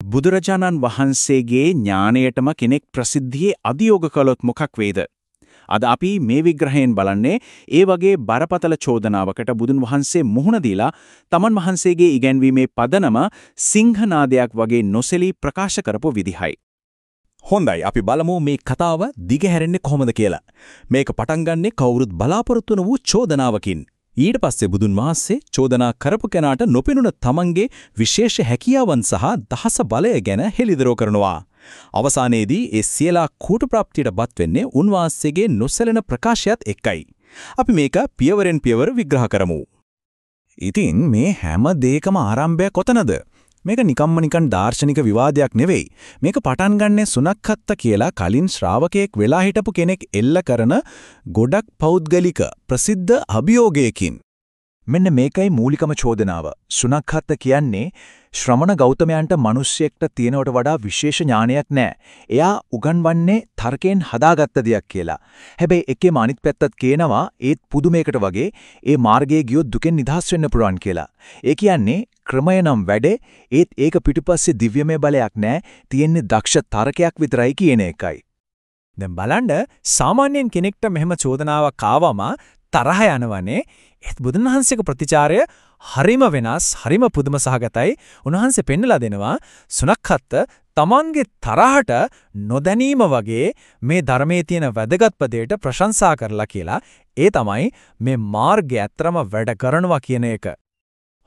බුදුරජාණන් වහන්සේගේ ඥාණයටම කෙනෙක් ප්‍රසිද්ධියේ අදියෝග කළොත් මොකක් වේද? අද අපි මේ විග්‍රහයෙන් බලන්නේ ඒ වගේ බරපතල චෝදනාවකට බුදුන් වහන්සේ මුහුණ දීලා තමන් වහන්සේගේ ඉගැන්වීමේ පදනම සිංහනාදයක් වගේ නොසෙලී ප්‍රකාශ කරපු විදිහයි. හොඳයි අපි බලමු මේ කතාව දිගහැරෙන්නේ කොහොමද කියලා. මේක පටන් ගන්නෙ කවුරුත් බලාපොරොත්තු වූ චෝදනාවකින්. ඊට පස්සේ බුදුන් වහන්සේ චෝදනා කරපු කෙනාට නොපෙනුන තමන්ගේ විශේෂ හැකියාවන් සහ දහස බලය ගැන හෙළිදරව් කරනවා. අවසානයේදී ඒ සියලා කූට ප්‍රාප්තියටපත් වෙන්නේ උන්වහන්සේගේ නොසැලෙන ප්‍රකාශයත් එක්කයි. අපි මේක පියවරෙන් පියවර විග්‍රහ කරමු. ඉතින් මේ හැම දෙයකම ආරම්භය කොතනද? මේක නිකම්ම නිකන් දාර්ශනික විවාදයක් නෙවෙයි. මේක පටන් ගන්නෙ සුනක්කත්ත කියලා කලින් ශ්‍රාවකයෙක් වෙලා හිටපු කෙනෙක් එල්ල කරන ගොඩක් පෞද්ගලික ප්‍රසිද්ධ අභියෝගයකින්. මෙන්න මේකයි මූලිකම චෝදනාව. සුනක්කත්ත කියන්නේ ශ්‍රමණ ගෞතමයන්ට මිනිස්සෙක්ට තියෙනවට වඩා විශේෂ ඥානයක් නැහැ. එයා උගන්වන්නේ තර්කයෙන් හදාගත්ත දෙයක් කියලා. හැබැයි එකේම අනිත් පැත්තත් කියනවා ඒත් පුදුමයකට වගේ ඒ මාර්ගයේ ගියොත් දුකෙන් නිදහස් වෙන්න පුළුවන් කියලා. ඒ කියන්නේ ක්‍රමය නම් වැඩේ ඒත් ඒක පිටුපස්සේ දිව්‍යමය බලයක් නැහැ. තියෙන්නේ දක්ෂ තර්කයක් විතරයි කියන එකයි. දැන් බලන්න සාමාන්‍යයෙන් කෙනෙක්ට මෙහෙම චෝදනාවක් ආවම තරහ යනවනේ ඒත් බුදුන් වහන්සේගේ ප්‍රතිචාරය හරිම වෙනස් හරිම පුදුම සහගතයි. උන්වහන්සේ පෙන්නලා දෙනවා සුනක්හත් තමන්ගේ තරහට නොදැනීම වගේ මේ ධර්මයේ තියෙන වැදගත් පදයට ප්‍රශංසා කරලා කියලා. ඒ තමයි මේ මාර්ගය ඇත්තරම වැඩ කරනවා කියන එක.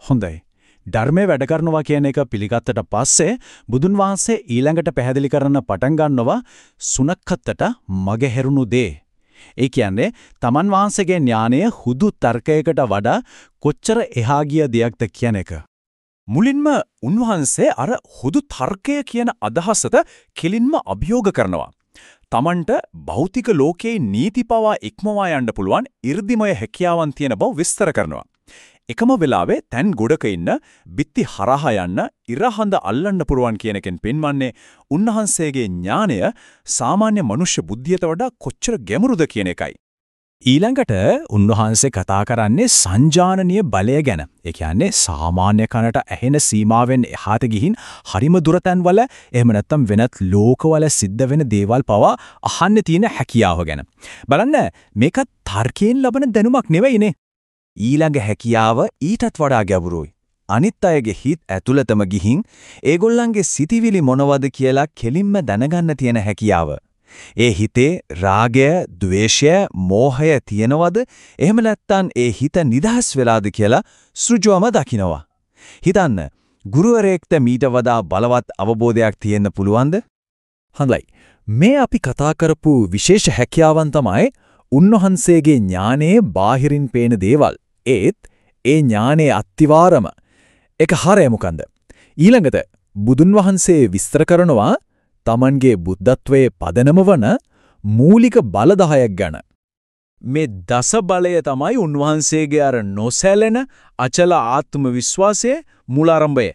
හොඳයි. ධර්මයේ වැඩ කරනවා කියන එක පිළිගත්තට පස්සේ බුදුන් වහන්සේ ඊළඟට පැහැදිලි කරන්න පටන් ගන්නවා සුනක්කත්තට මගහැරුණු දේ. ඒ කියන්නේ තමන් වහන්සේගේ ඥානය හුදු තර්කයකට වඩා කොච්චර එහා ගිය දෙයක්ද කියන එක. මුලින්ම උන්වහන්සේ අර හුදු තර්කය කියන අදහසට කෙලින්ම අභියෝග කරනවා. තමන්ට භෞතික ලෝකයේ නීති පවා ඉක්මවා යන්න පුළුවන් 이르දිමය හැකියාවන් තියෙන බව විස්තර කරනවා. එකම වෙලාවේ තැන් ගොඩක ඉන්න බිත්ති හරහා යන්න ඉරහඳ අල්ලන්න පුරුවන් කියන එකෙන් පෙන්වන්නේ උන්වහන්සේගේ ඥානය සාමාන්‍ය මනුෂ්‍ය බුද්ධියට වඩා කොච්චර ගැඹුරුද කියන එකයි. ඊළඟට උන්වහන්සේ කතා කරන්නේ සංජානනීය බලය ගැන. ඒ කියන්නේ සාමාන්‍ය කනට ඇහෙන සීමාවෙන් එහාට ගිහින් හරිම දුරතන් වල එහෙම නැත්නම් වෙනත් ලෝකවල සිද්ධ වෙන දේවල් පවා අහන්න තියෙන හැකියාව ගැන. බලන්න මේක තර්කයෙන් ලබන දැනුමක් නෙවෙයිනේ. ඊළඟ හැකියාව ඊටත් වඩා ගැඹුරුයි. අනිත් අයගේ හිත ඇතුළතම ගිහින් ඒගොල්ලන්ගේ සිතිවිලි මොනවද කියලා කෙලින්ම දැනගන්න තියෙන හැකියාව. ඒ හිතේ රාගය, ద్వේෂය, මෝහය තියෙනවද? එහෙම නැත්නම් ඒ හිත නිදහස් වෙලාද කියලා සෘජුවම දකිනවා. හිතන්න, ගුරුවරයෙක්ට මීට වඩා බලවත් අවබෝධයක් තියෙන්න පුළුවන්ද? හොඳයි. මේ අපි කතා කරපු විශේෂ හැකියාවන් තමයි උන්වහන්සේගේ ඥානයේ බාහිරින් පේන දේවල්. ඒත් ඒ ඥානයේ අත්තිවාරම එක හරය මොකන්ද? ඊළඟට බුදුන් වහන්සේ විස්තර කරනවා Tamanගේ බුද්ධත්වයේ පදනම වන මූලික බල 10ක් ගැන. මේ දස බලය තමයි උන්වහන්සේගේ අර නොසැලෙන අචල ආත්ම විශ්වාසයේ මූලාරම්භය.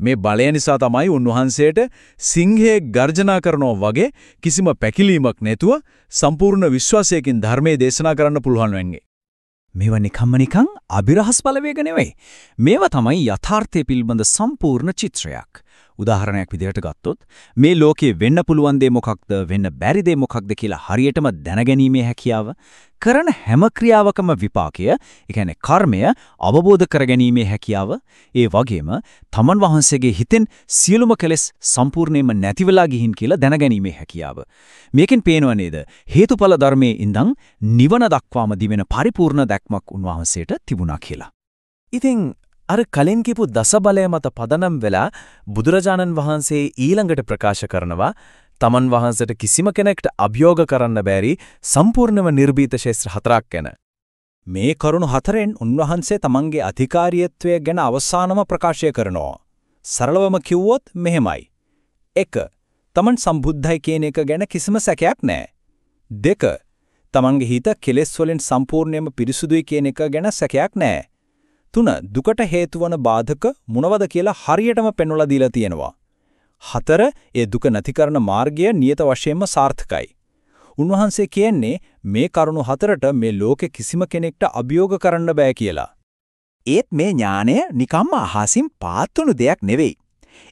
මේ බලය නිසා තමයි උන්වහන්සේට සිංහයේ ගර්ජනා කරනවා වගේ කිසිම පැකිලීමක් නැතුව සම්පූර්ණ විශ්වාසයකින් ධර්මයේ දේශනා කරන්න පුළුවන් වෙන්නේ. මේවා නිකම්ම නිකං අභිරහස් බලවේග නෙවෙයි. මේවා තමයි යථාර්ථය පිළිබඳ සම්පූර්ණ චිත්‍රයක්. උදාහරණයක් විදිහට ගත්තොත් මේ ලෝකේ වෙන්න පුළුවන් දේ මොකක්ද වෙන්න බැරි දේ මොකක්ද කියලා හරියටම දැනගැනීමේ හැකියාව කරන හැම ක්‍රියාවකම විපාකය, ඒ කියන්නේ කර්මය අවබෝධ කරගැනීමේ හැකියාව, ඒ වගේම තමන් වහන්සේගේ හිතෙන් සියලුම කෙලෙස් සම්පූර්ණයෙන්ම නැතිවලා ගිහින් කියලා දැනගැනීමේ හැකියාව. මේකෙන් පේනව නේද? හේතුඵල ධර්මයේ ඉඳන් නිවන දක්වාම දිවෙන පරිපූර්ණ දැක්මක් උන්වහන්සේට තිබුණා කියලා. ඉතින් අර කලින් කියපු දසබලය මත පදනම් වෙලා බුදුරජාණන් වහන්සේ ඊළඟට ප්‍රකාශ කරනවා තමන් වහන්සේට කිසිම කෙනෙක්ට අභියෝග කරන්න බැරි සම්පූර්ණව නිර්භීත ශේත්‍ර හතරක් ගැන. මේ කරුණු හතරෙන් උන්වහන්සේ තමන්ගේ අධිකාරියත්වය ගැන අවසානම ප්‍රකාශය කරනවා. සරලවම කිව්වොත් මෙහෙමයි. 1. තමන් සම්බුද්ධයි කියන එක ගැන කිසිම සැකයක් නැහැ. 2. තමන්ගේ හිත කෙලෙස් වලින් සම්පූර්ණයෙන්ම පිරිසුදුයි කියන එක ගැන සැකයක් නැහැ. තුන දුකට හේතු වන බාධක මොනවද කියලා හරියටම පෙන්වලා දීලා තියෙනවා. හතර ඒ දුක නැති කරන මාර්ගය නියත වශයෙන්ම සාර්ථකයි. උන්වහන්සේ කියන්නේ මේ කරුණු හතරට මේ ලෝකෙ කිසිම කෙනෙක්ට අභියෝග කරන්න බෑ කියලා. ඒත් මේ ඥානය නිකම්ම අහසින් පාත්තුණු දෙයක් නෙවෙයි.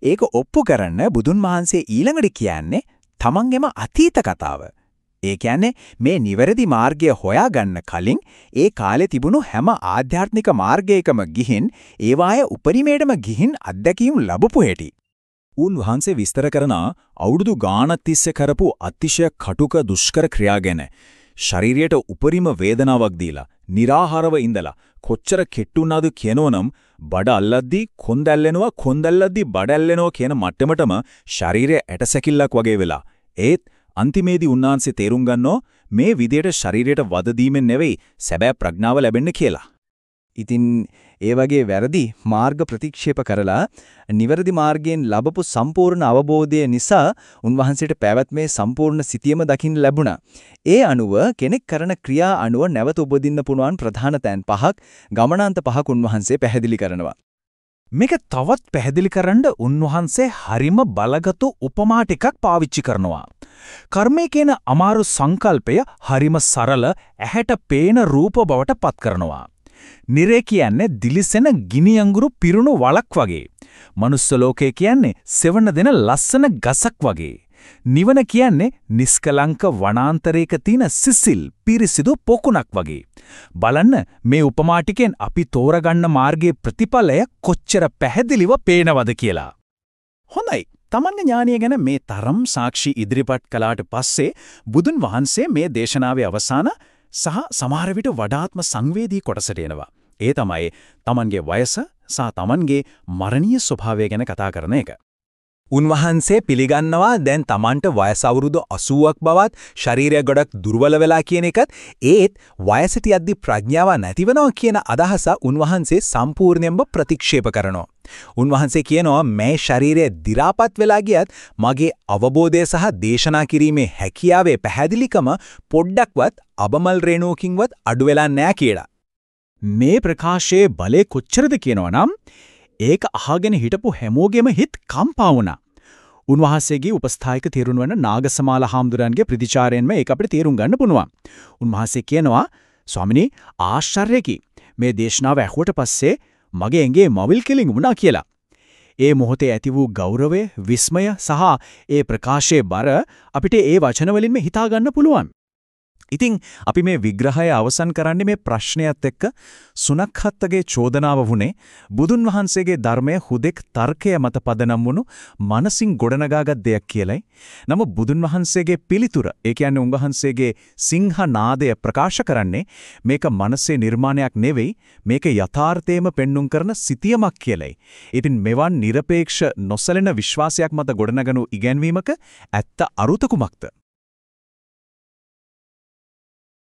ඒක ඔප්පු කරන්න බුදුන් වහන්සේ ඊළඟට කියන්නේ තමන්ගේම අතීත කතාව. ඒ කියන්නේ මේ නිවැරදි මාර්ගය හොයාගන්න කලින් ඒ කාලේ තිබුණු හැම ආධ්‍යාත්මික මාර්ගයකම ගිහින් ඒවායේ උපරිමයටම ගිහින් අත්දැකීම් ලැබපු හැටි. උන්වහන්සේ විස්තර කරන අවුරුදු ගාණක් තිස්සේ කරපු අතිශය කටුක දුෂ්කර ක්‍රියා ගැන ශරීරයට උපරිම වේදනාවක් දීලා निराහාරව ඉඳලා කොච්චර කෙට්ටුනාද කියනෝනම් බඩ අල්ලද්දී කොන්ද ඇල්ලෙනවා කොන්ද ඇල්ලද්දී බඩ ඇල්ලෙනවා කියන මට්ටමටම ශරීරය ඇටසැකිල්ලක් වගේ වෙලා ඒත් අන්තිමේදී උන්වහන්සේ තේරුම් ගන්නෝ මේ විදියට ශරීරයට වද දීමෙන් නෙවෙයි සැබෑ ප්‍රඥාව ලැබෙන්නේ කියලා. ඉතින් ඒ වගේ වැරදි මාර්ග ප්‍රතික්ෂේප කරලා නිවැරදි මාර්ගයෙන් ලැබපු සම්පූර්ණ අවබෝධය නිසා උන්වහන්සේට පැවැත්මේ සම්පූර්ණ සිතියම දකින්න ලැබුණා. ඒ අනුව කෙනෙක් කරන ක්‍රියා අනුව නැවත උපදින්න පුළුවන් ප්‍රධාන තැන් පහක් ගමනාන්ත පහක් උන්වහන්සේ පැහැදිලි කරනවා. මේක තවත් පැහැදිලි කරන්න උන්වහන්සේ හරිම බලගතු උපමා ටිකක් පාවිච්චි කරනවා. කර්මය කියන අමාරු සංකල්පය හරිම සරල ඇහැට පේන රූප බවට පත් කරනවා. නිරේ කියන්නේ දිලිසෙන ගිනි අඟුරු පිරුණු වලක් වගේ. මනුස්ස ලෝකය කියන්නේ සෙවණ දෙන ලස්සන ගසක් වගේ. නිවන කියන්නේ නිස්කලංක වනාන්තරයක තියෙන සිසිල් පිරිසිදු පොකුණක් වගේ. බලන්න මේ උපමා ටිකෙන් අපි තෝරගන්න මාර්ගයේ ප්‍රතිඵලය කොච්චර පැහැදිලිව පේනවද කියලා. හොඳයි. තමන්ගේ ඥානය ගැන මේ තරම් සාක්ෂි ඉදිරිපත් කළාට පස්සේ බුදුන් වහන්සේ මේ දේශනාවේ අවසාන සහ සමහර විට වඩාත්ම සංවේදී කොටසට එනවා. ඒ තමයි තමන්ගේ වයස සහ තමන්ගේ මරණීය ස්වභාවය ගැන කතා කරන එක. උන්වහන්සේ පිළිගන්නවා දැන් Tamanට වයස අවුරුදු 80ක් බවත් ශරීරය ගොඩක් දුර්වල වෙලා කියන එකත් ඒත් වයසට යද්දි ප්‍රඥාව නැතිවෙනවා කියන අදහස උන්වහන්සේ සම්පූර්ණයෙන්ම ප්‍රතික්ෂේප කරනවා. උන්වහන්සේ කියනවා මේ ශරීරය දි รา පත් වෙලා ගියත් මගේ අවබෝධය සහ දේශනා කිරීමේ හැකියාවේ පැහැදිලිකම පොඩ්ඩක්වත් අබමල් රේණුවකින්වත් අඩු වෙලා නැහැ කියලා. මේ ප්‍රකාශයේ බලය කොච්චරද කියනවනම් ඒක අහගෙන හිටපු හැමෝගෙම හිත කම්පා වුණා. උන්වහන්සේගේ උපස්ථායක තේරුම් වන නාගසමාල හාමුදුරන්ගේ ප්‍රතිචාරයෙන්ම ඒක අපිට තේරුම් ගන්න පුළුවන්. උන්වහන්සේ කියනවා ස්වාමිනී ආශ්චර්යකි මේ දේශනාව ඇහුවට පස්සේ මගේ ඇඟේ මවිල් කෙලින් වුණා කියලා. ඒ මොහොතේ ඇති වූ ගෞරවය, විස්මය සහ ඒ ප්‍රකාශයේ බර අපිට ඒ වචන වලින්ම හිතා ගන්න පුළුවන්. ඉතින් අපි මේ විග්‍රහය අවසන් කරන්නේ මේ ප්‍රශ්නයත් එක්ක සුනක්හත්තගේ චෝදනාව වුණේ බුදුන් වහන්සේගේ ධර්මය හුදෙක් තර්කය මත පදනම් වුණු මනසින් ගොඩනගාගත් දෙයක් කියලයි. නමුත් බුදුන් වහන්සේගේ පිළිතුර, ඒ කියන්නේ උන්වහන්සේගේ සිංහ නාදය ප්‍රකාශ කරන්නේ මේක මනසේ නිර්මාණයක් නෙවෙයි, මේක යථාර්ථයේම පෙන්눔 කරන සිතියමක් කියලයි. ඉතින් මෙවන් নিরপেক্ষ නොසලෙන විශ්වාසයක් මත ගොඩනගනු ඉගැන්වීමක ඇත්ත අරුත කුමක්ද?